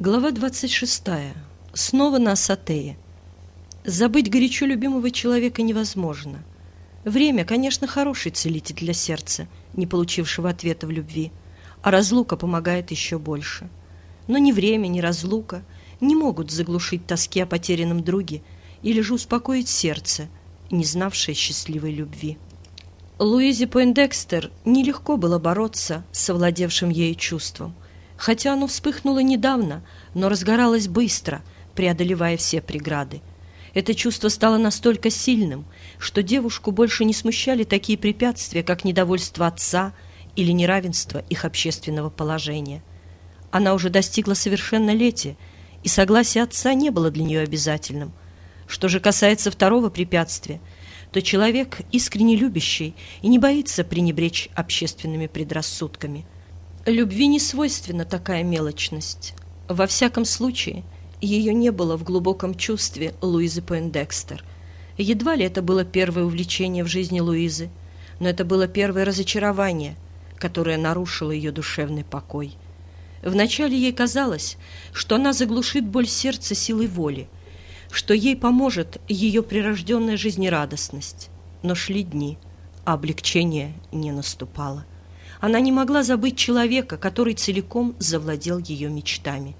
Глава 26. Снова на Асатее. Забыть горячо любимого человека невозможно. Время, конечно, хороший целитель для сердца, не получившего ответа в любви, а разлука помогает еще больше. Но ни время, ни разлука не могут заглушить тоски о потерянном друге или же успокоить сердце, не знавшее счастливой любви. Луизе Пойндекстер нелегко было бороться с овладевшим ею чувством – хотя оно вспыхнуло недавно, но разгоралось быстро, преодолевая все преграды. Это чувство стало настолько сильным, что девушку больше не смущали такие препятствия, как недовольство отца или неравенство их общественного положения. Она уже достигла совершеннолетия, и согласие отца не было для нее обязательным. Что же касается второго препятствия, то человек искренне любящий и не боится пренебречь общественными предрассудками – Любви не свойственна такая мелочность. Во всяком случае, ее не было в глубоком чувстве Луизы Пойндекстер. Едва ли это было первое увлечение в жизни Луизы, но это было первое разочарование, которое нарушило ее душевный покой. Вначале ей казалось, что она заглушит боль сердца силой воли, что ей поможет ее прирожденная жизнерадостность. Но шли дни, а облегчение не наступало. Она не могла забыть человека, который целиком завладел ее мечтами.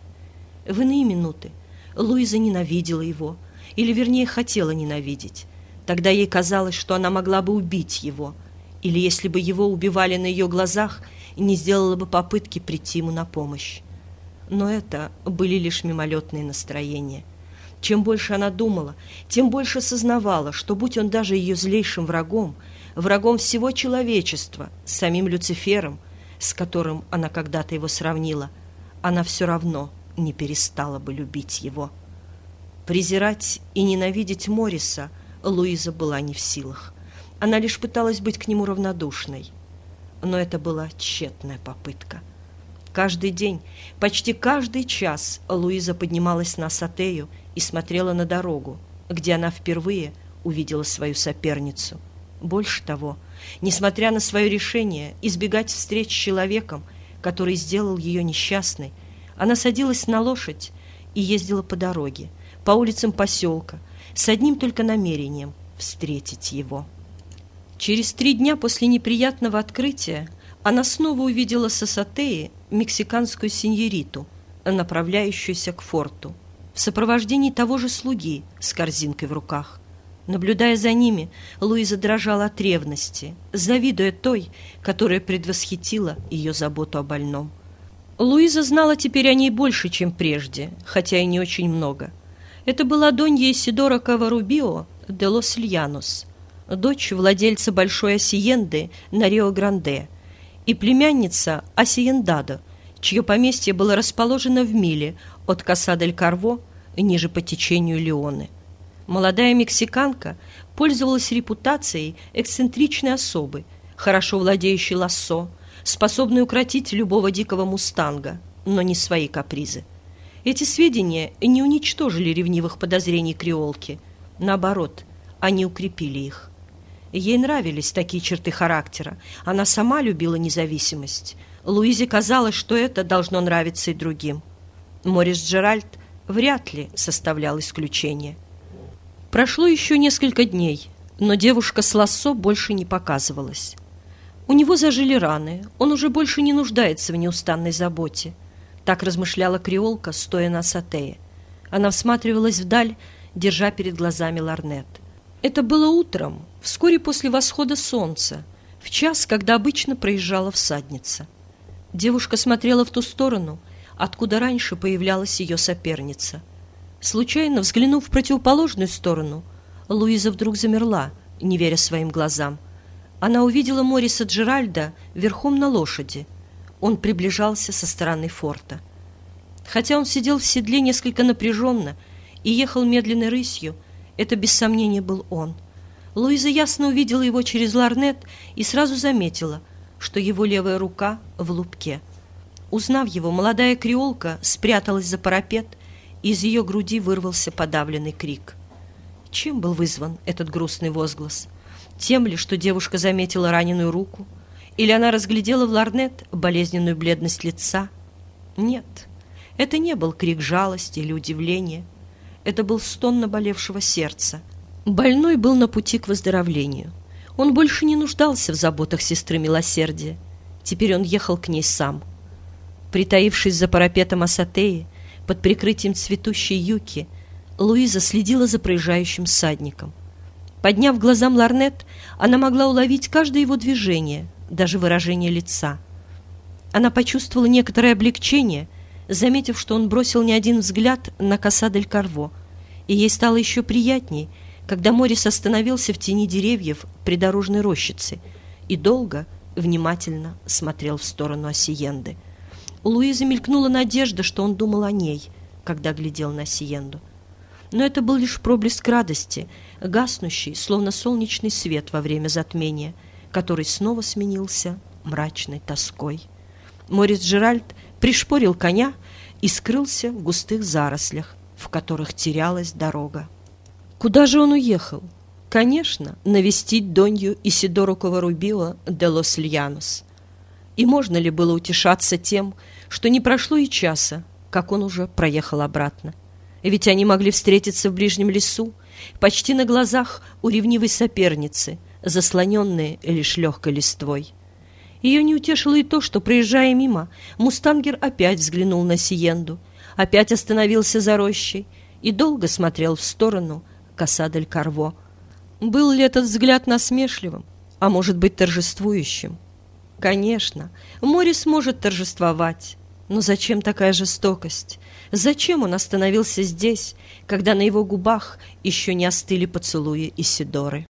В иные минуты Луиза ненавидела его, или, вернее, хотела ненавидеть. Тогда ей казалось, что она могла бы убить его, или, если бы его убивали на ее глазах, не сделала бы попытки прийти ему на помощь. Но это были лишь мимолетные настроения. Чем больше она думала, тем больше сознавала, что, будь он даже ее злейшим врагом, врагом всего человечества, самим Люцифером, с которым она когда-то его сравнила, она все равно не перестала бы любить его. Презирать и ненавидеть Мориса Луиза была не в силах. Она лишь пыталась быть к нему равнодушной. Но это была тщетная попытка. Каждый день, почти каждый час Луиза поднималась на Сатею и смотрела на дорогу, где она впервые увидела свою соперницу — больше того, несмотря на свое решение избегать встреч с человеком, который сделал ее несчастной, она садилась на лошадь и ездила по дороге, по улицам поселка, с одним только намерением — встретить его. Через три дня после неприятного открытия она снова увидела с Асатеи мексиканскую сеньориту, направляющуюся к форту, в сопровождении того же слуги с корзинкой в руках. Наблюдая за ними, Луиза дрожала от ревности, завидуя той, которая предвосхитила ее заботу о больном. Луиза знала теперь о ней больше, чем прежде, хотя и не очень много. Это была Донья Исидора Каварубио де Лос Ильянус, дочь владельца большой осиенды на Рио-Гранде и племянница Осиендадо, чье поместье было расположено в миле от Касадель-Карво ниже по течению Леоны. Молодая мексиканка пользовалась репутацией эксцентричной особы, хорошо владеющей лассо, способной укротить любого дикого мустанга, но не свои капризы. Эти сведения не уничтожили ревнивых подозрений креолки. Наоборот, они укрепили их. Ей нравились такие черты характера. Она сама любила независимость. Луизе казалось, что это должно нравиться и другим. Морис Джеральд вряд ли составлял исключение. Прошло еще несколько дней, но девушка с лассо больше не показывалась. У него зажили раны, он уже больше не нуждается в неустанной заботе. Так размышляла креолка, стоя на сатее. Она всматривалась вдаль, держа перед глазами ларнет. Это было утром, вскоре после восхода солнца, в час, когда обычно проезжала всадница. Девушка смотрела в ту сторону, откуда раньше появлялась ее соперница — Случайно взглянув в противоположную сторону, Луиза вдруг замерла, не веря своим глазам. Она увидела Мориса Джеральда верхом на лошади. Он приближался со стороны форта. Хотя он сидел в седле несколько напряженно и ехал медленной рысью, это без сомнения был он. Луиза ясно увидела его через ларнет и сразу заметила, что его левая рука в лупке. Узнав его, молодая креолка спряталась за парапет – из ее груди вырвался подавленный крик. Чем был вызван этот грустный возглас? Тем ли, что девушка заметила раненую руку? Или она разглядела в ларнет болезненную бледность лица? Нет, Это не был крик жалости или удивления. Это был стон наболевшего сердца. Больной был на пути к выздоровлению. Он больше не нуждался в заботах сестры милосердия. Теперь он ехал к ней сам. Притаившись за парапетом Асатеи, под прикрытием цветущей юки, Луиза следила за проезжающим садником. Подняв глазам ларнет, она могла уловить каждое его движение, даже выражение лица. Она почувствовала некоторое облегчение, заметив, что он бросил не один взгляд на Касадель Карво, и ей стало еще приятней, когда Морис остановился в тени деревьев придорожной рощицы и долго, внимательно смотрел в сторону Осиенды. У Луизы мелькнула надежда, что он думал о ней, когда глядел на Осиенду. Но это был лишь проблеск радости, гаснущий, словно солнечный свет во время затмения, который снова сменился мрачной тоской. Морис Джеральд пришпорил коня и скрылся в густых зарослях, в которых терялась дорога. Куда же он уехал? Конечно, навестить Донью Исидору Коварубио де Лос Льянос. И можно ли было утешаться тем, что не прошло и часа, как он уже проехал обратно? Ведь они могли встретиться в ближнем лесу, почти на глазах у ревнивой соперницы, заслоненные лишь легкой листвой. Ее не утешило и то, что, проезжая мимо, Мустангер опять взглянул на Сиенду, опять остановился за рощей и долго смотрел в сторону Касадель Карво. Был ли этот взгляд насмешливым, а может быть торжествующим? Конечно, море сможет торжествовать, но зачем такая жестокость? Зачем он остановился здесь, когда на его губах еще не остыли поцелуи Исидоры?